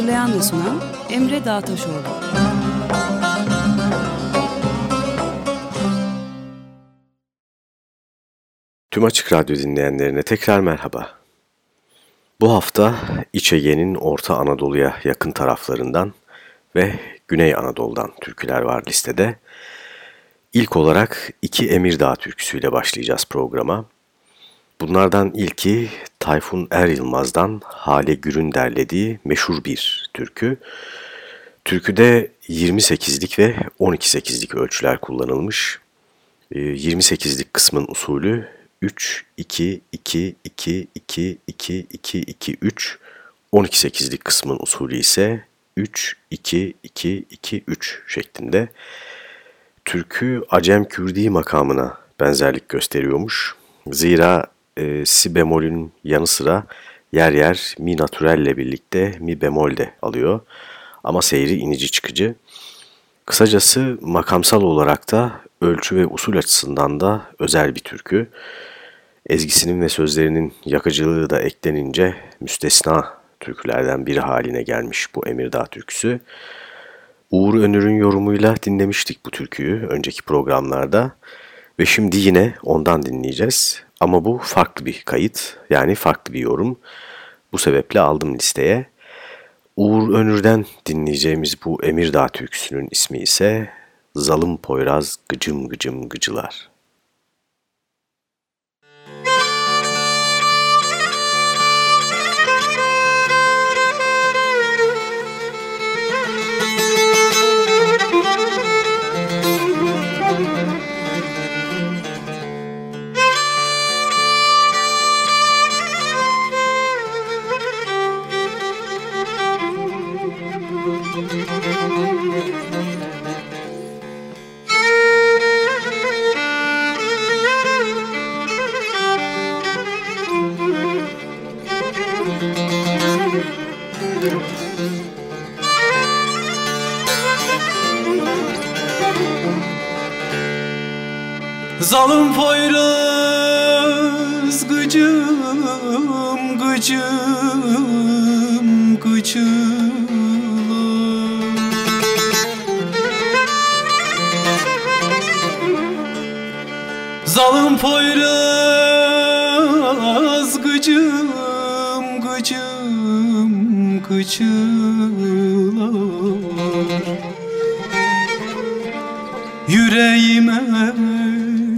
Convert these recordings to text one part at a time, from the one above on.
Hazırlayan ve sunan Emre Dağtaşoğlu. Tüm Açık Radyo dinleyenlerine tekrar merhaba. Bu hafta İç Ege'nin Orta Anadolu'ya yakın taraflarından ve Güney Anadolu'dan türküler var listede. İlk olarak iki Emirdağ türküsüyle başlayacağız programa. Bunlardan ilki Tayfun Er Yılmaz'dan Hale Gür'ün derlediği meşhur bir türkü. Türküde 28'lik ve 12-8'lik ölçüler kullanılmış. 28'lik ee, kısmın usulü 3, 2, 2, 2, 2, 2, 2, 2, 3. 12-8'lik kısmın usulü ise 3, 2, 2, 2, 3 şeklinde. Türkü Acem Kürdi makamına benzerlik gösteriyormuş. Zira e, si bemolün yanı sıra yer yer mi natürelle birlikte mi bemol de alıyor. Ama seyri inici çıkıcı. Kısacası makamsal olarak da ölçü ve usul açısından da özel bir türkü. Ezgisinin ve sözlerinin yakıcılığı da eklenince müstesna türkülerden biri haline gelmiş bu Emirdağ türküsü. Uğur Önür'ün yorumuyla dinlemiştik bu türküyü önceki programlarda ve şimdi yine ondan dinleyeceğiz. Ama bu farklı bir kayıt yani farklı bir yorum. Bu sebeple aldım listeye. Uğur Önür'den dinleyeceğimiz bu Emirdağ türküsünün ismi ise Zalım Poyraz Gıcım Gıcım Gıcılar. Zalım Poyraz gıcım gıcım gıcım Zalım Poyraz gıcım gıcım gıcılar Yüreğime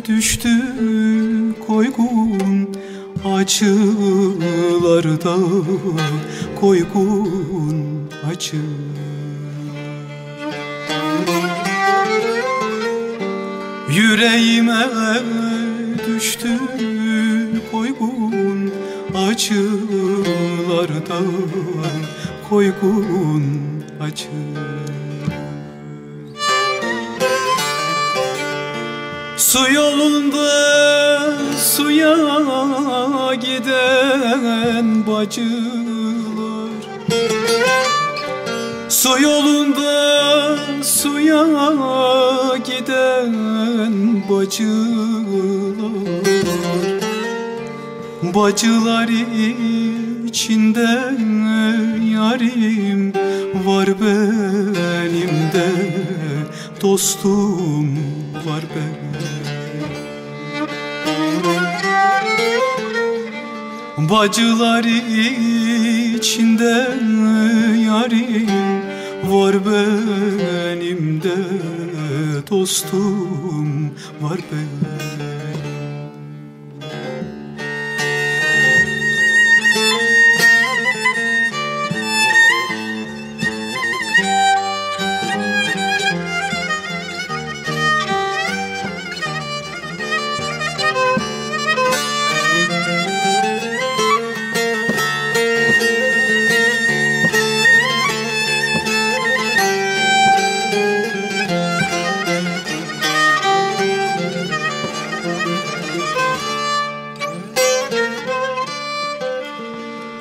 düştü koygun acılarda koygun acı Yüreğime düştü koygun acılarda koygun acı Su yolunda suya giden bacılar. Su yolunda suya giden bacılar. Bacılar içinde yarim var benim de Dostum var benim Bacılar içinde yarim var benim de dostum var benim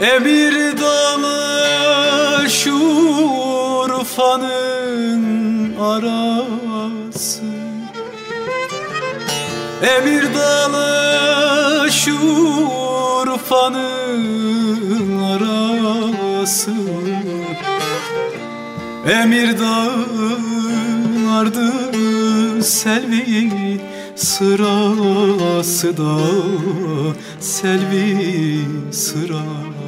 Emir dalı şurfanın arası. Emir dalı şurfanın arası. Emir dağın ardı selvi sırası da selvi sırası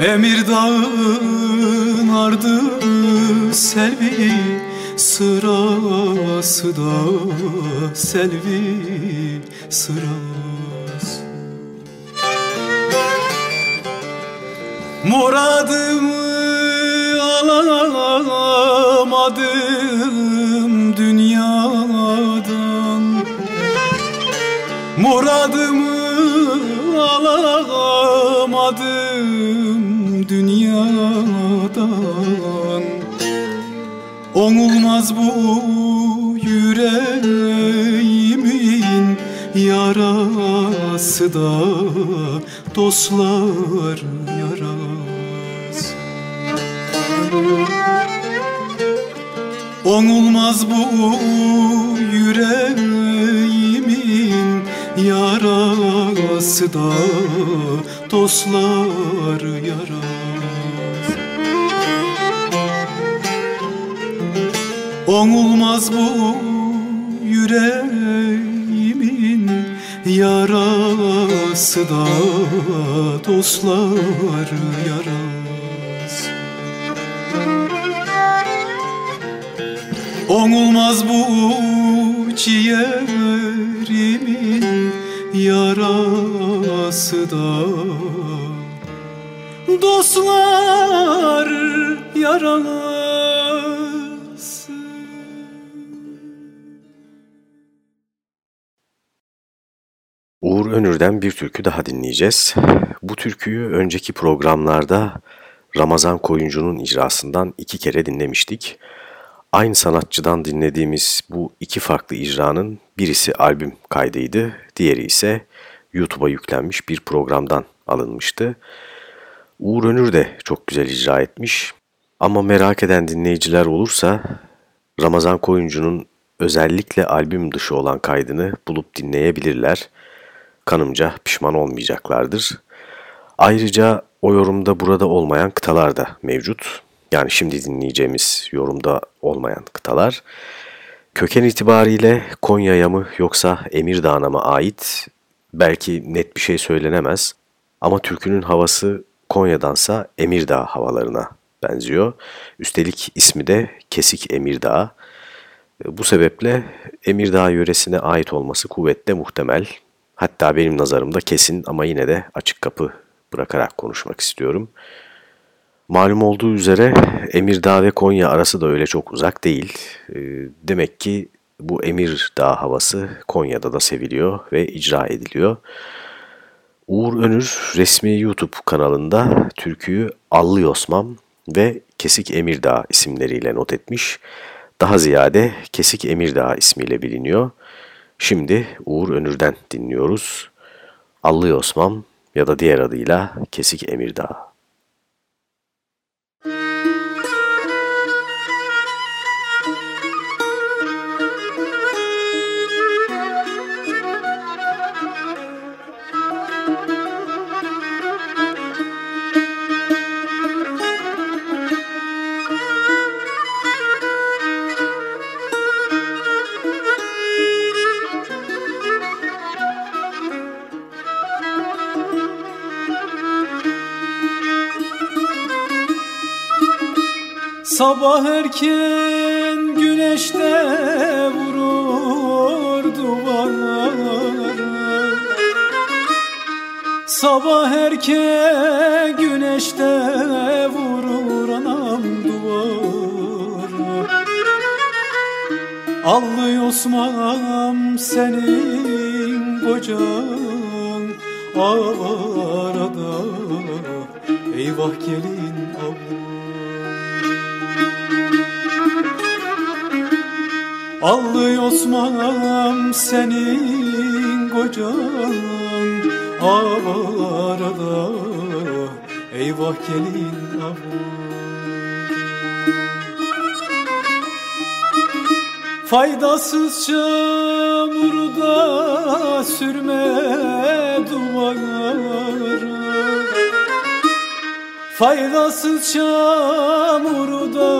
Emir dağın ardı selvi sırası da selvi sırası. Muradımı alamadım dünyadan. Muradımı alamadım dünyadan. Onulmaz bu yüreğimin yarası da dostlar yarası. Onulmaz bu yüreğimin yarası da dostlar yarası. Onulmaz bu yüreğimin yarası da dostlar yarası. Onulmaz bu ciğerimin yarası da dostlar yarası Uğur Önür'den bir türkü daha dinleyeceğiz. Bu türküyü önceki programlarda Ramazan Koyuncu'nun icrasından iki kere dinlemiştik. Aynı sanatçıdan dinlediğimiz bu iki farklı icranın birisi albüm kaydıydı, diğeri ise YouTube'a yüklenmiş bir programdan alınmıştı. Uğur Önür de çok güzel icra etmiş ama merak eden dinleyiciler olursa Ramazan Koyuncu'nun özellikle albüm dışı olan kaydını bulup dinleyebilirler. Kanımca pişman olmayacaklardır. Ayrıca o yorumda burada olmayan kıtalar da mevcut. Yani şimdi dinleyeceğimiz yorumda olmayan kıtalar. Köken itibariyle Konya'ya mı yoksa Emirdağ'a mı ait belki net bir şey söylenemez. Ama türkünün havası Konya'dansa Emirdağ havalarına benziyor. Üstelik ismi de Kesik Emirdağ. Bu sebeple Emirdağ yöresine ait olması kuvvetle muhtemel. Hatta benim nazarımda kesin ama yine de açık kapı bırakarak konuşmak istiyorum. Malum olduğu üzere Emirdağ ve Konya arası da öyle çok uzak değil. Demek ki bu Emirdağ havası Konya'da da seviliyor ve icra ediliyor. Uğur Önür resmi YouTube kanalında türküyü Allı Osman ve Kesik Emirdağ isimleriyle not etmiş. Daha ziyade Kesik Emirdağ ismiyle biliniyor. Şimdi Uğur Önür'den dinliyoruz. Allı Osman ya da diğer adıyla Kesik Emirdağ. Sabah erken güneşte vurur duvarları. Sabah erken güneşte vurur anam duvarı. Allı Osman senin kocan avarada Eyvah gelin Allı Osman'ım senin kocan. Avarada eyvah gelin avru Faydasız çamurda sürme duvarı Faydasız çamurda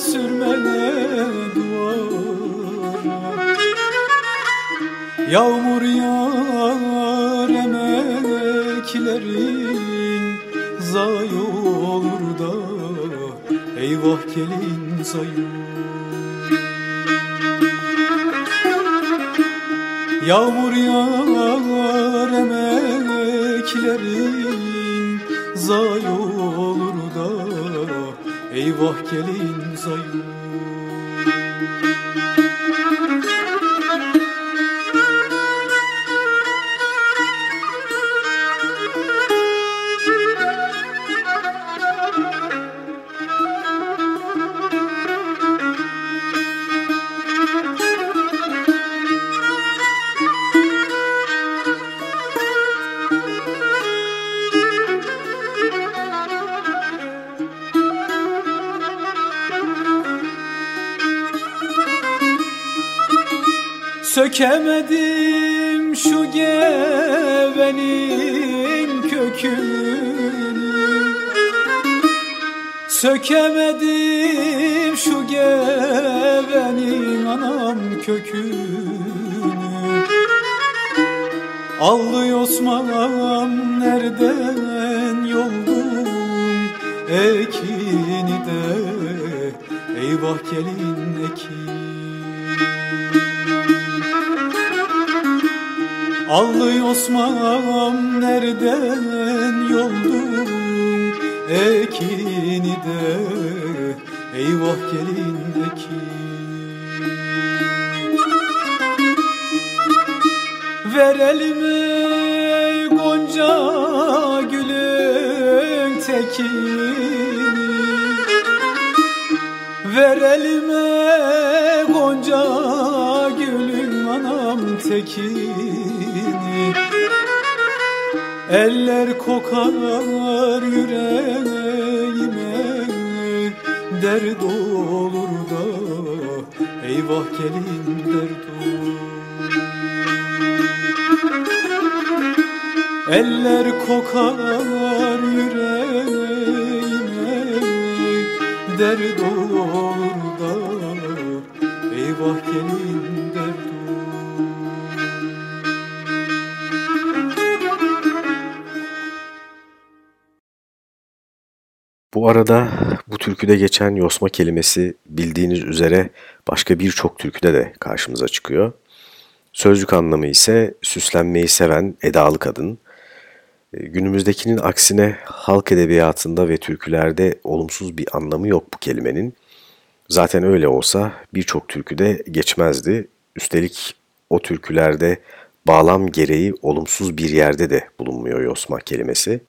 sürme duvarı Yağmur yağar emeklerin Zay olur da eyvah gelin zayur Yağmur yağar emeklerin Zay olur da Eyvah gelin zayur Sökemedim şu gevenin kökünü. Sökemedim şu gevenin anam kökünü. Allı Osman nereden yoldum ekini de Eyvah gelin Allı Osman nereden yoldun ekini de? Eyvah gelin ekin Ver elime gonca gülün tekini. Ver elime gonca gülün anam tekini Eller kokar yüreğime Dert olur da. Eyvah gelin dert Eller kokar yüreğime Dert olur da. Eyvah gelin Bu arada bu türküde geçen yosma kelimesi bildiğiniz üzere başka birçok türküde de karşımıza çıkıyor. Sözlük anlamı ise süslenmeyi seven edalı kadın. E, günümüzdekinin aksine halk edebiyatında ve türkülerde olumsuz bir anlamı yok bu kelimenin. Zaten öyle olsa birçok türküde geçmezdi. Üstelik o türkülerde bağlam gereği olumsuz bir yerde de bulunmuyor yosma kelimesi.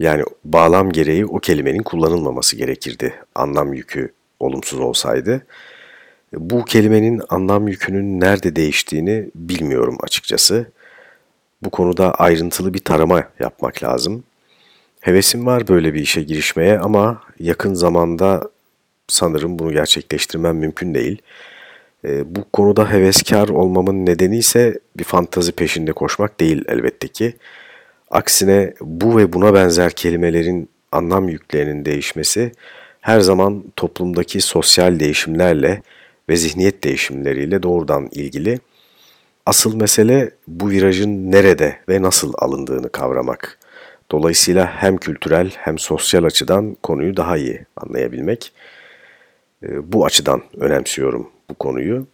Yani bağlam gereği o kelimenin kullanılmaması gerekirdi anlam yükü olumsuz olsaydı. Bu kelimenin anlam yükünün nerede değiştiğini bilmiyorum açıkçası. Bu konuda ayrıntılı bir tarama yapmak lazım. Hevesim var böyle bir işe girişmeye ama yakın zamanda sanırım bunu gerçekleştirmem mümkün değil. E, bu konuda heveskar olmamın nedeni ise bir fantazi peşinde koşmak değil elbette ki. Aksine bu ve buna benzer kelimelerin anlam yüklerinin değişmesi her zaman toplumdaki sosyal değişimlerle ve zihniyet değişimleriyle doğrudan ilgili. Asıl mesele bu virajın nerede ve nasıl alındığını kavramak. Dolayısıyla hem kültürel hem sosyal açıdan konuyu daha iyi anlayabilmek. Ee, bu açıdan önemsiyorum bu konuyu.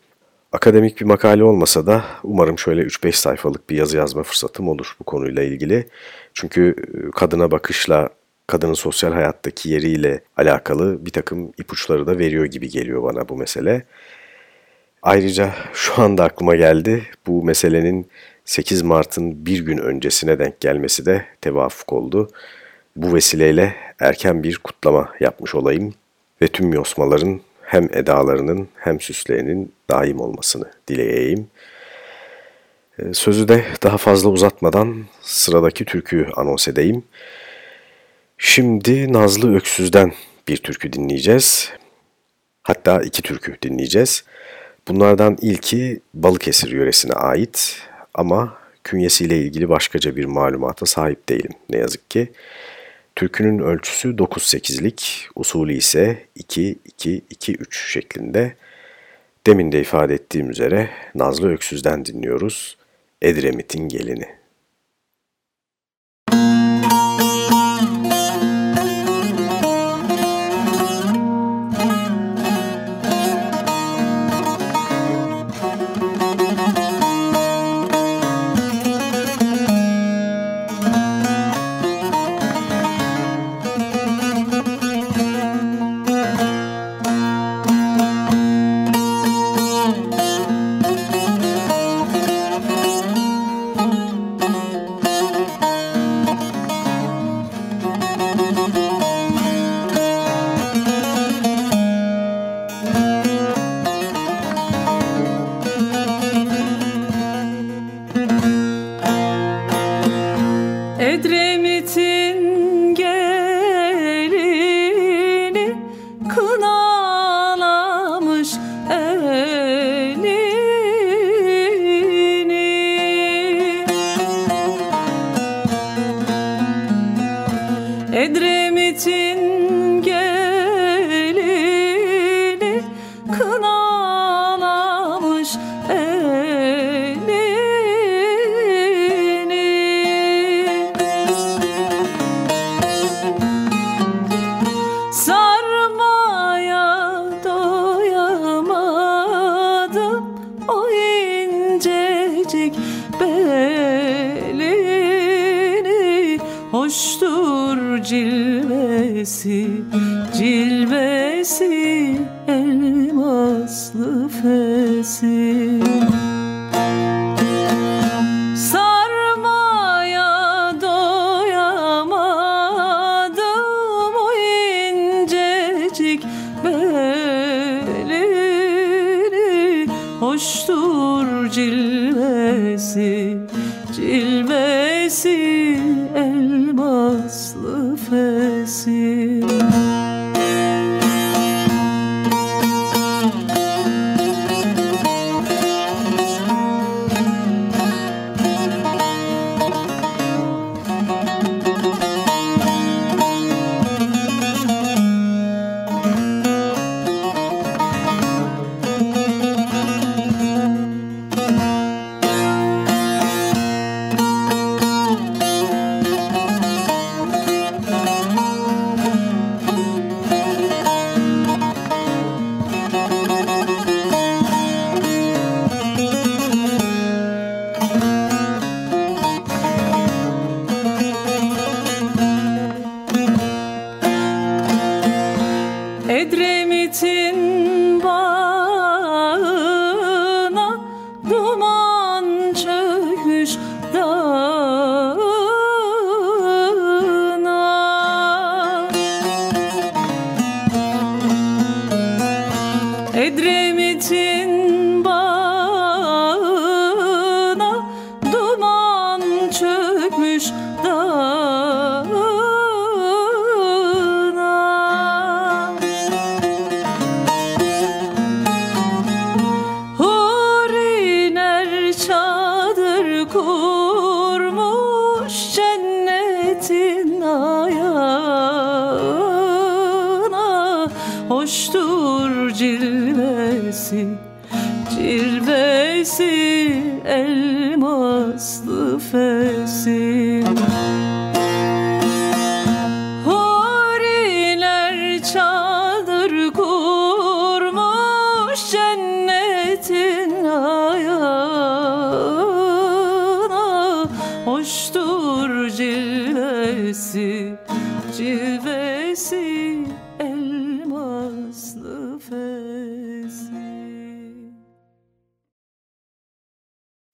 Akademik bir makale olmasa da umarım şöyle 3-5 sayfalık bir yazı yazma fırsatım olur bu konuyla ilgili. Çünkü e, kadına bakışla, kadının sosyal hayattaki yeriyle alakalı bir takım ipuçları da veriyor gibi geliyor bana bu mesele. Ayrıca şu anda aklıma geldi bu meselenin 8 Mart'ın bir gün öncesine denk gelmesi de tevafuk oldu. Bu vesileyle erken bir kutlama yapmış olayım ve tüm yosmaların hem edalarının hem süslerinin daim olmasını dileyeyim. Ee, sözü de daha fazla uzatmadan sıradaki türküyü anons edeyim. Şimdi Nazlı Öksüz'den bir türkü dinleyeceğiz. Hatta iki türkü dinleyeceğiz. Bunlardan ilki Balıkesir yöresine ait ama künyesiyle ilgili başkaca bir malumata sahip değilim ne yazık ki. Türkünün ölçüsü 9-8'lik, usulü ise 2-2-2-3 şeklinde. Demin de ifade ettiğim üzere Nazlı Öksüz'den dinliyoruz. Edremit'in gelini.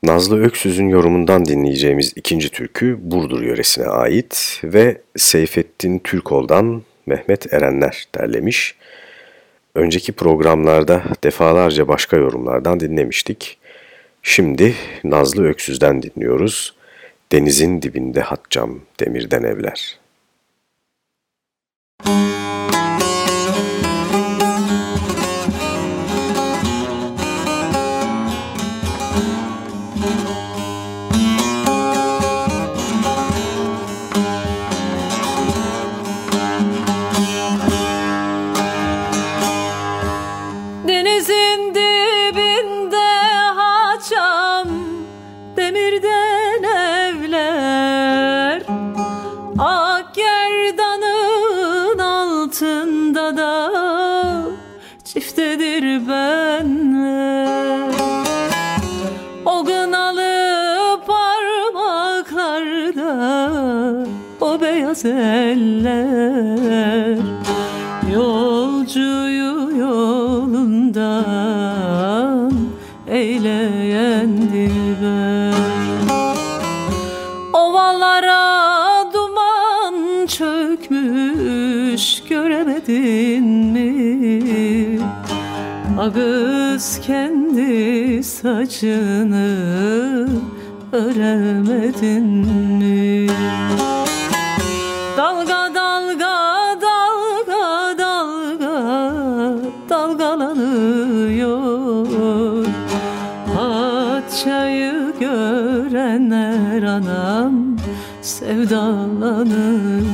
Nazlı Öksüz'ün yorumundan dinleyeceğimiz ikinci türkü Burdur yöresine ait ve Seyfettin Türkol'dan Mehmet Erenler derlemiş. Önceki programlarda defalarca başka yorumlardan dinlemiştik. Şimdi Nazlı Öksüz'den dinliyoruz. Denizin dibinde hatcam demirden evler. Eller Yolcuyu yolundan eyleyen dilber Ovalara duman çökmüş göremedin mi? Ağız kendi saçını öremedin mi? Anam sevdalanıyor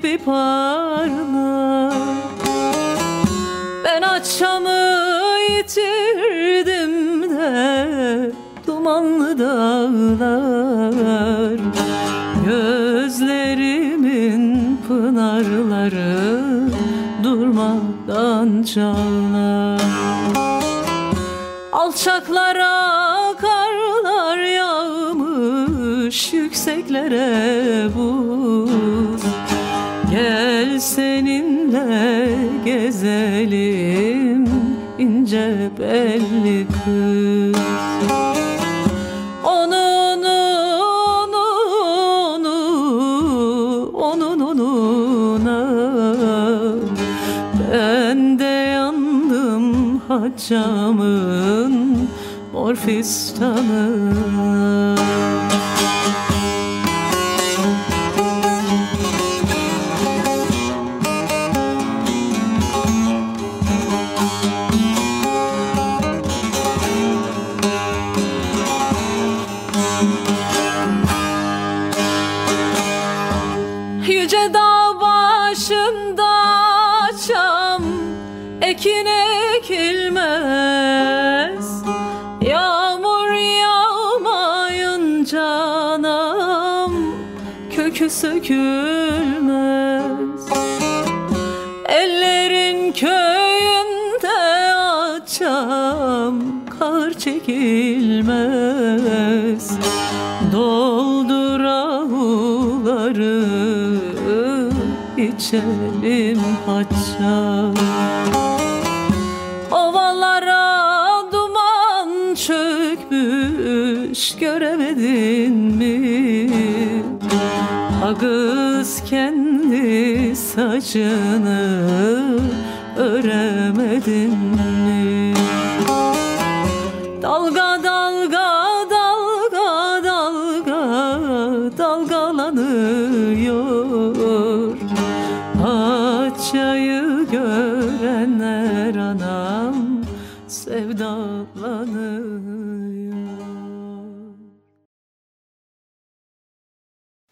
gibi parla. Ben akşamı yitirdim de dumanlı dağlar. Gözlerimin pınarları durmadan çağlar belli kız. Onun onu onu onun onuna Ben de yandım haccamın mor ekin sökülmez. Ellerin köyünde açam kar çekilmez. Doldur avuları içelim haçam. Göremedin saçını öremedin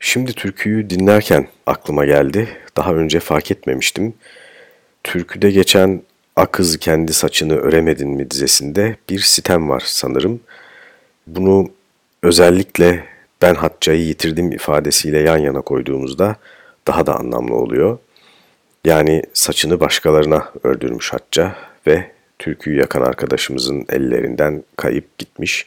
Şimdi türküyü dinlerken aklıma geldi. Daha önce fark etmemiştim. Türküde geçen Akız kendi saçını öremedin mi dizesinde bir sitem var sanırım. Bunu özellikle ben Hacca'yı yitirdim ifadesiyle yan yana koyduğumuzda daha da anlamlı oluyor. Yani saçını başkalarına ördürmüş Hacca ve türküyü yakan arkadaşımızın ellerinden kayıp gitmiş.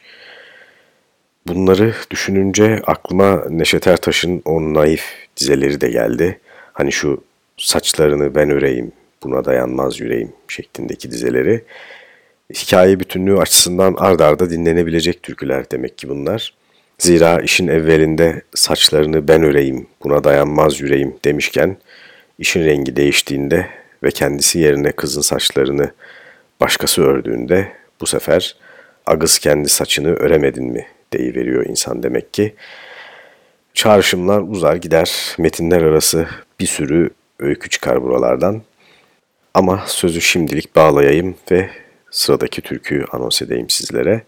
Bunları düşününce aklıma Neşet Ertaş'ın o naif dizeleri de geldi. Hani şu saçlarını ben öreyim, buna dayanmaz yüreğim şeklindeki dizeleri. Hikaye bütünlüğü açısından ard arda dinlenebilecek türküler demek ki bunlar. Zira işin evvelinde saçlarını ben öreyim, buna dayanmaz yüreğim demişken işin rengi değiştiğinde ve kendisi yerine kızın saçlarını başkası ördüğünde bu sefer agız kendi saçını öremedin mi deyiveriyor insan demek ki. Çağrışımlar uzar gider, metinler arası bir sürü öykü çıkar buralardan. Ama sözü şimdilik bağlayayım ve sıradaki türküyü anons edeyim sizlere.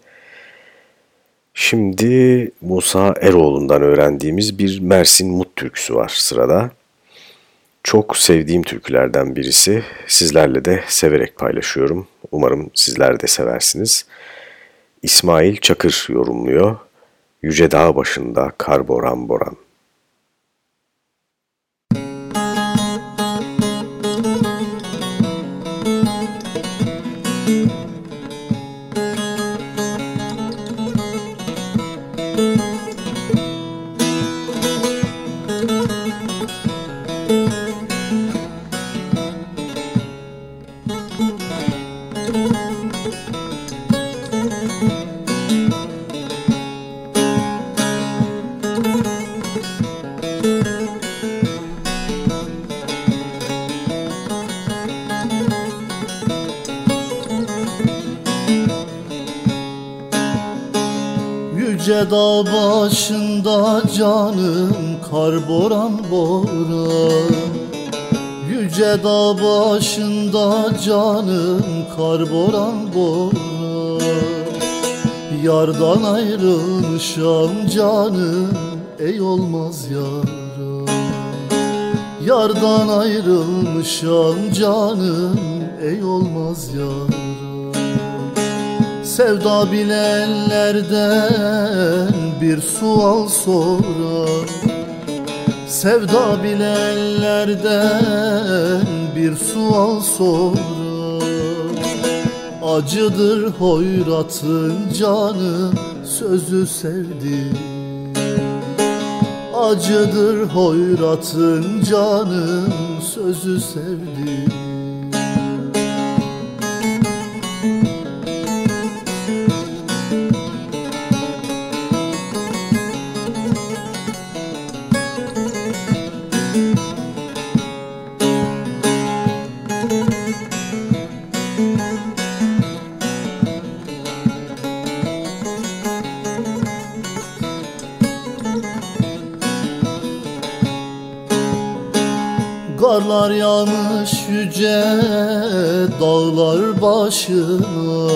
Şimdi Musa Eroğlu'ndan öğrendiğimiz bir Mersin Mut türküsü var sırada. Çok sevdiğim türkülerden birisi. Sizlerle de severek paylaşıyorum. Umarım sizler de seversiniz. İsmail Çakır yorumluyor. Yüce dağ başında kar boran boran. Yüce dağ başında canım kar boran Yüce dağ başında canım kar boran boran. Yardan ayrılmışam canım ey olmaz yaram. Yardan ayrılmışam canım ey olmaz yaram Sevda bilenlerden bir sual sorar. Sevda bilenlerden bir sual sorar. Acıdır hoyratın canı sözü sevdi Acıdır hoyratın canım sözü sevdi Karlar yağmış yüce dağlar başına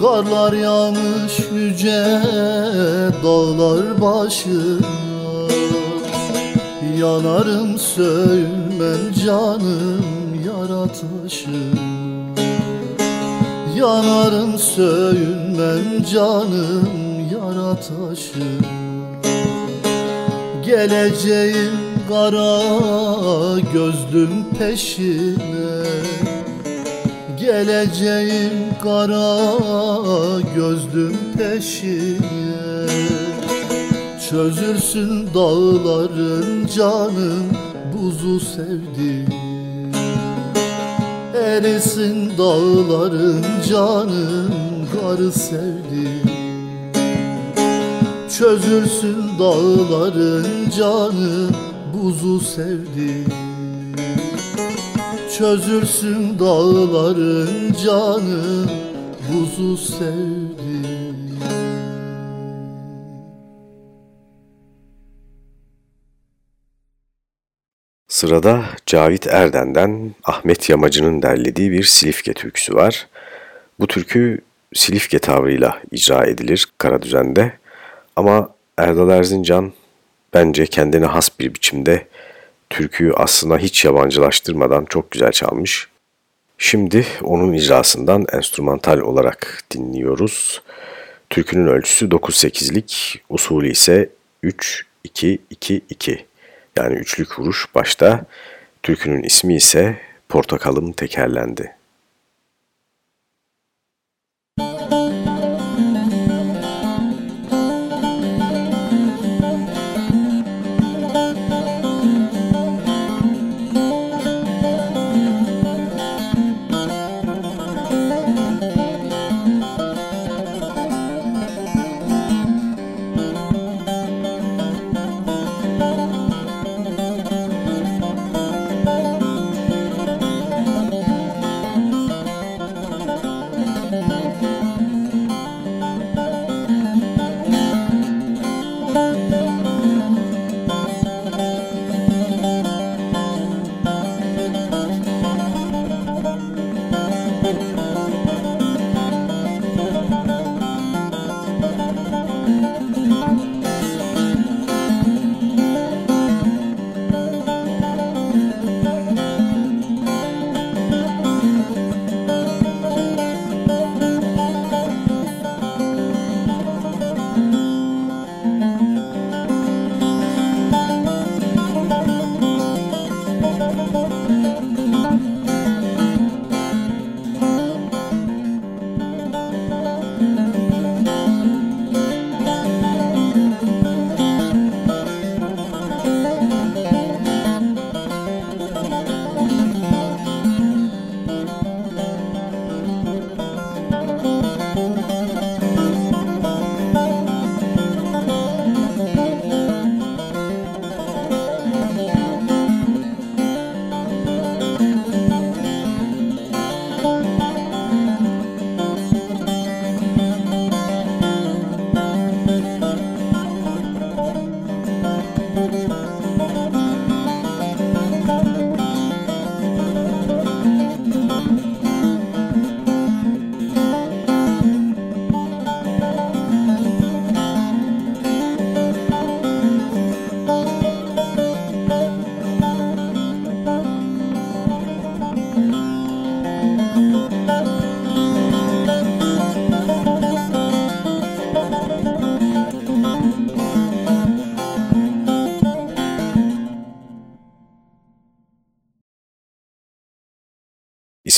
Karlar yağmış yüce dağlar başına Yanarım sönmem canım yara taşına Yanarım sönmem canım yara taşına Geleceğim kara gözlüm peşine. Geleceğim kara gözlüm peşine. Çözülsün dağların canım buzu sevdi Erisin dağların canım karı sevdi Çözülsün dağların canı buzu sevdi Çözülsün dağların canı buzu sevdi Sırada Cavit Erden'den Ahmet Yamacı'nın derlediği bir Silifke türküsü var. Bu türkü Silifke tavrıyla icra edilir Karadüzen'de. Ama Erdal Erzincan bence kendine has bir biçimde türküyü aslında hiç yabancılaştırmadan çok güzel çalmış. Şimdi onun icrasından enstrümantal olarak dinliyoruz. Türkünün ölçüsü 9-8'lik, usulü ise 3-2-2-2 yani üçlük vuruş başta. Türkünün ismi ise Portakalım Tekerlendi.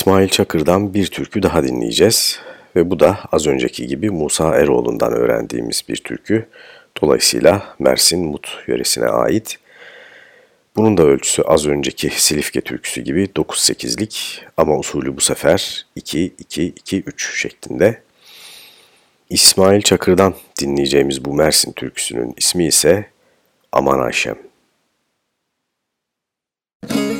İsmail Çakır'dan bir türkü daha dinleyeceğiz ve bu da az önceki gibi Musa Eroğlu'ndan öğrendiğimiz bir türkü. Dolayısıyla Mersin Mut yöresine ait. Bunun da ölçüsü az önceki Silifke türküsü gibi 9-8'lik ama usulü bu sefer 2-2-2-3 şeklinde. İsmail Çakır'dan dinleyeceğimiz bu Mersin türküsünün ismi ise Aman Ayşem. kuşanmış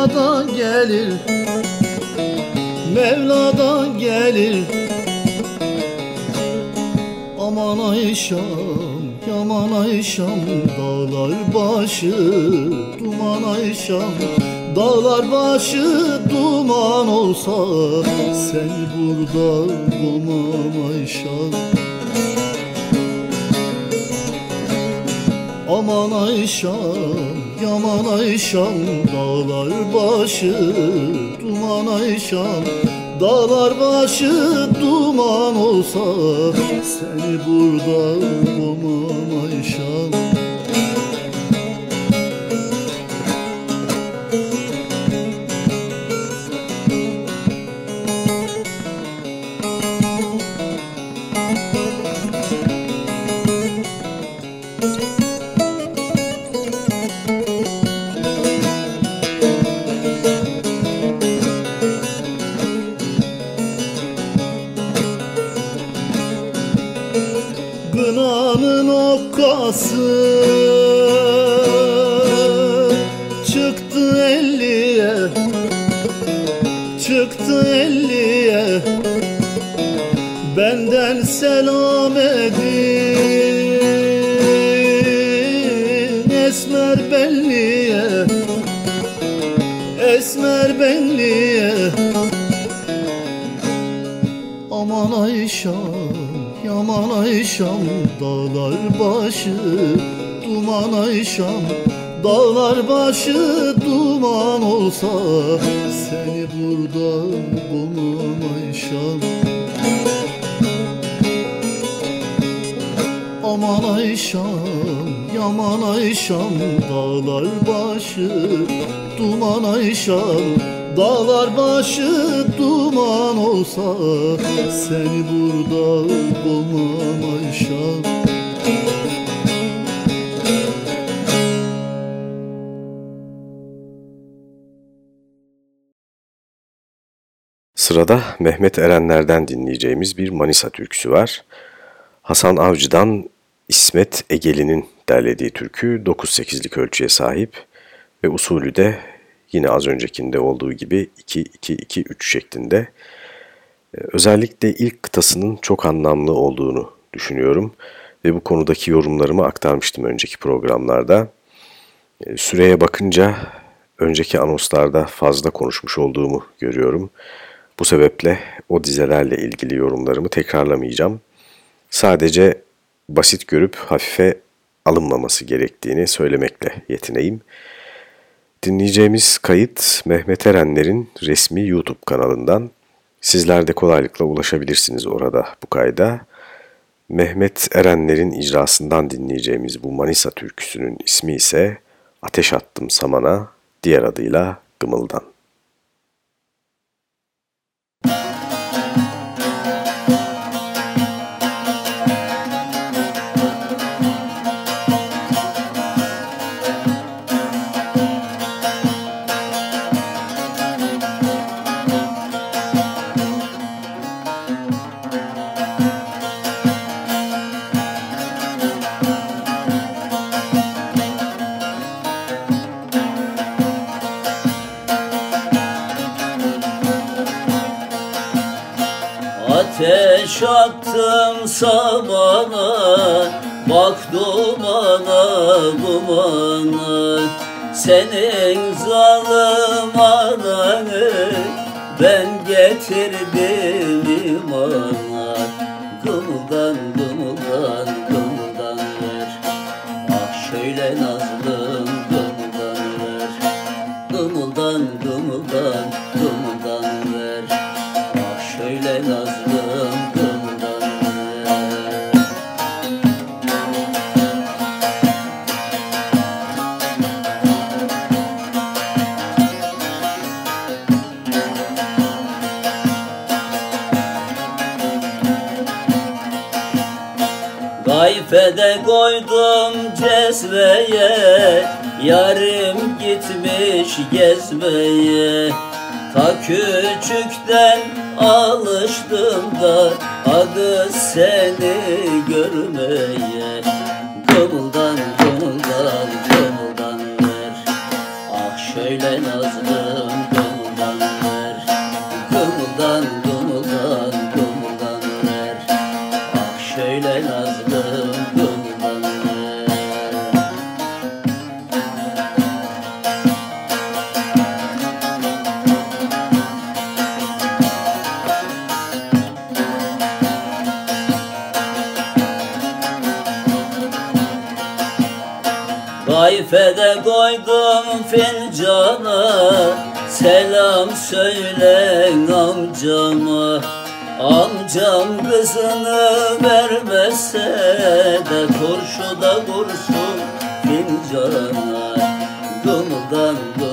Mevla'dan gelir. Mevla'dan gelir. Aman Ayşam, yaman Ayşam Dağlar başı duman Ayşam Dağlar başı duman olsa Sen burada bulmam Ayşam Aman Ayşam, yaman Ayşam Dağlar başı duman Ayşam Dağlar başı duman olsa Seni burada bulmam Ayşam bulmam Ayşam Aman Ayşam, yaman Ayşam Dağlar başı, duman Ayşam Dağlar başı duman olsa Seni burada bulmam Ayşem Sırada Mehmet Erenler'den dinleyeceğimiz bir Manisa türküsü var. Hasan Avcı'dan İsmet Egeli'nin derlediği türkü 9-8'lik ölçüye sahip ve usulü de Yine az öncekinde olduğu gibi 2-2-2-3 şeklinde. Ee, özellikle ilk kıtasının çok anlamlı olduğunu düşünüyorum ve bu konudaki yorumlarımı aktarmıştım önceki programlarda. Ee, süreye bakınca önceki anonslarda fazla konuşmuş olduğumu görüyorum. Bu sebeple o dizelerle ilgili yorumlarımı tekrarlamayacağım. Sadece basit görüp hafife alınmaması gerektiğini söylemekle yetineyim. Dinleyeceğimiz kayıt Mehmet Erenler'in resmi YouTube kanalından. Sizler de kolaylıkla ulaşabilirsiniz orada bu kayda. Mehmet Erenler'in icrasından dinleyeceğimiz bu Manisa türküsünün ismi ise Ateş Attım Samana, diğer adıyla Gımıldan. Attım samana Bak dumana dumana. Senin zalim ananı Ben getirdim imana gımıldan gımıldan cezveye Yarım gitmiş gezmeye. Ta küçükten alıştım da Adı seni görmeye Gayfede koydum fincana Selam söyle amcama. Amcam kızını vermese de Turşuda kurşun fincana. Gımıldan gımıldan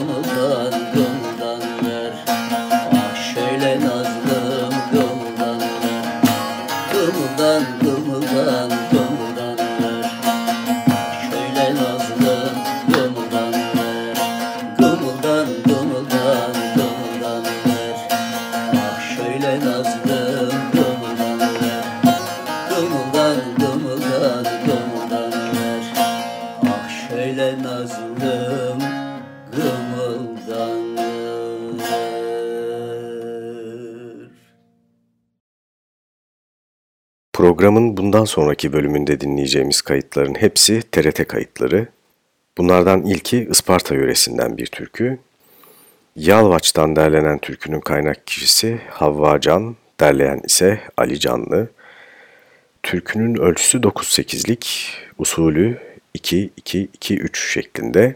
bundan sonraki bölümünde dinleyeceğimiz kayıtların hepsi TRT kayıtları. Bunlardan ilki Isparta yöresinden bir türkü. Yalvaç'tan derlenen türkünün kaynak kişisi Havva Can, derleyen ise Ali Canlı. Türkünün ölçüsü 9-8'lik, usulü 2-2-2-3 şeklinde.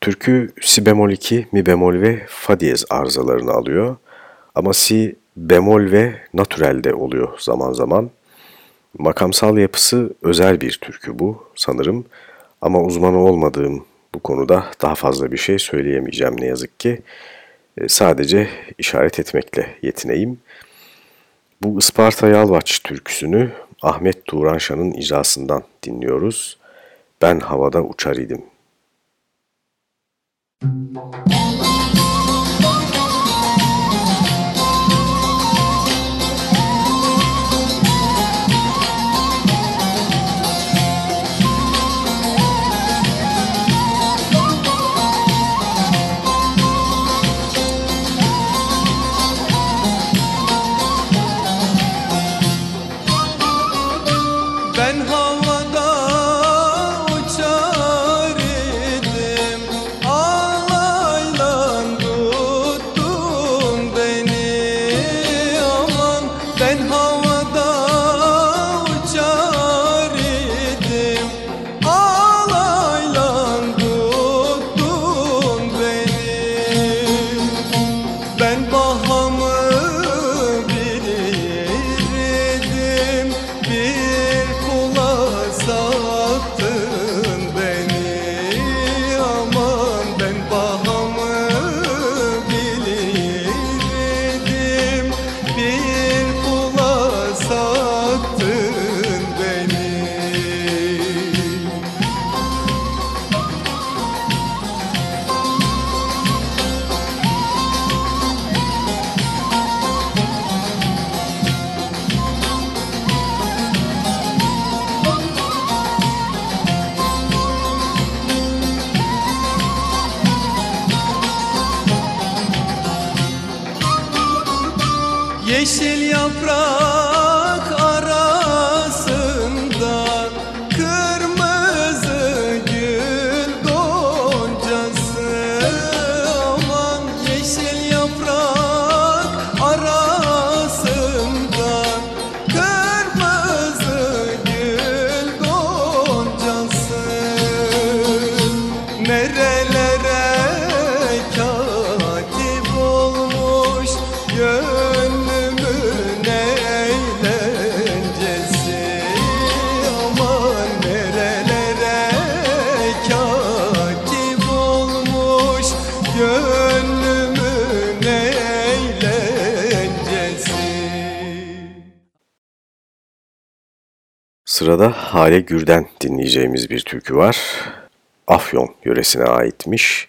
Türkü si bemol 2, mi bemol ve fa diyez arızalarını alıyor. Ama si bemol ve natürelde oluyor zaman zaman. Makamsal yapısı özel bir türkü bu sanırım. Ama uzmanı olmadığım bu konuda daha fazla bir şey söyleyemeyeceğim ne yazık ki. E, Sadece işaret etmekle yetineyim. Bu Isparta Yalvaç türküsünü Ahmet Turanşan'ın icrasından dinliyoruz. Ben havada uçar idim. Ben Sırada Hale Gür'den dinleyeceğimiz bir türkü var. Afyon yöresine aitmiş.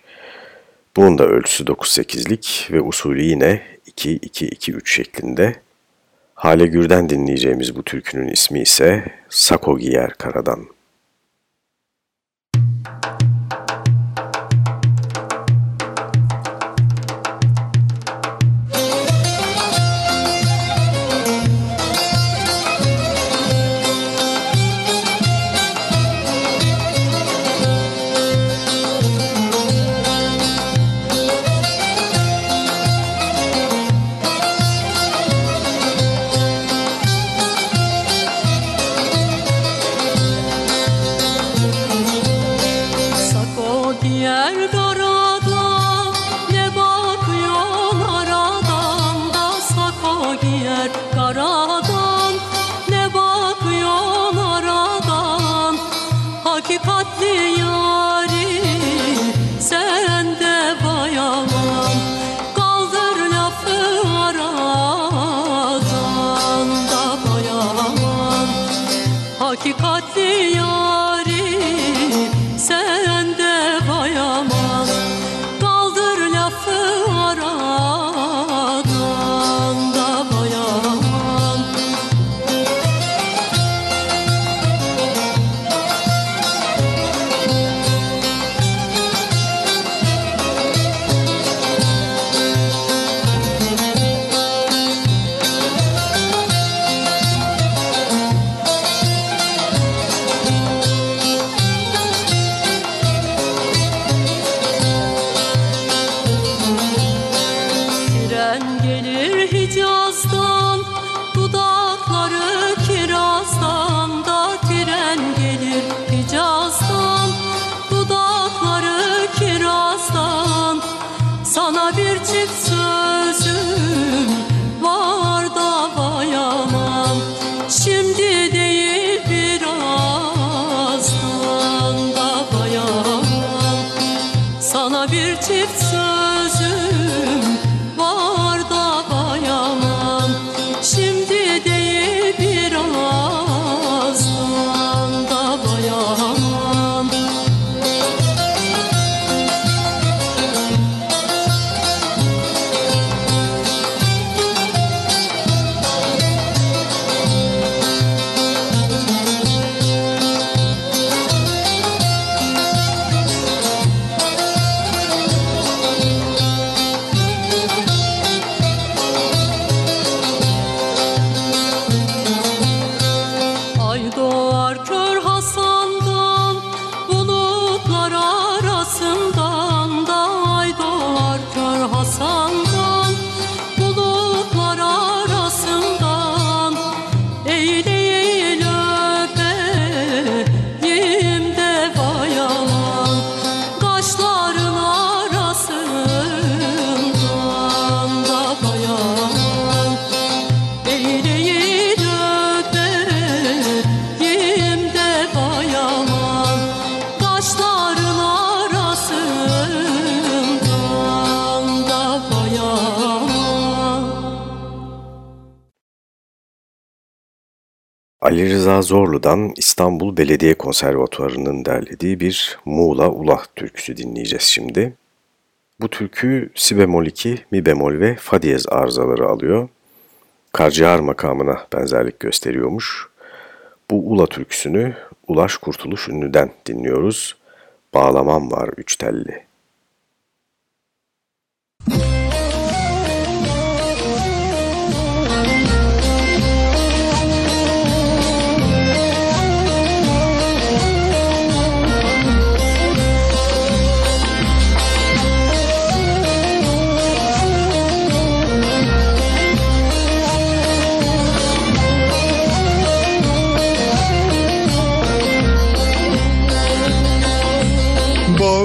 Bunun da ölçüsü 9-8'lik ve usulü yine 2-2-2-3 şeklinde. Hale Gür'den dinleyeceğimiz bu türkünün ismi ise Sako Giyer Karadan. hakikati Ali Rıza Zorlu'dan İstanbul Belediye Konservatuvarı'nın derlediği bir Muğla Ulah türküsü dinleyeceğiz şimdi. Bu türkü si bemol 2, mi bemol ve fa diyez arızaları alıyor. Karciğer makamına benzerlik gösteriyormuş. Bu Ula türküsünü Ulaş Kurtuluş Ünlü'den dinliyoruz. Bağlamam var üç telli. kızı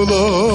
solo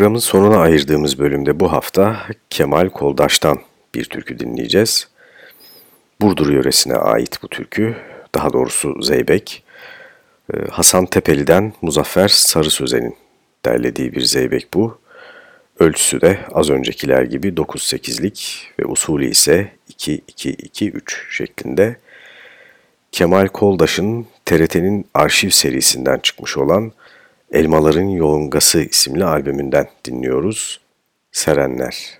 Programın sonuna ayırdığımız bölümde bu hafta Kemal Koldaş'tan bir türkü dinleyeceğiz. Burdur yöresine ait bu türkü, daha doğrusu Zeybek. Ee, Hasan Tepeli'den Muzaffer Sarı Sözen'in derlediği bir Zeybek bu. Ölçüsü de az öncekiler gibi 9-8'lik ve usulü ise 2-2-2-3 şeklinde. Kemal Koldaş'ın TRT'nin arşiv serisinden çıkmış olan Elmaların Yoğungası isimli albümünden dinliyoruz. Serenler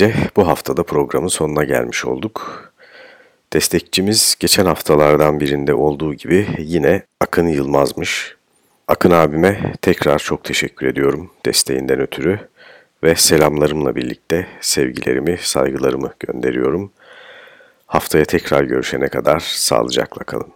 Böylece bu haftada programın sonuna gelmiş olduk. Destekçimiz geçen haftalardan birinde olduğu gibi yine Akın Yılmaz'mış. Akın abime tekrar çok teşekkür ediyorum desteğinden ötürü ve selamlarımla birlikte sevgilerimi, saygılarımı gönderiyorum. Haftaya tekrar görüşene kadar sağlıcakla kalın.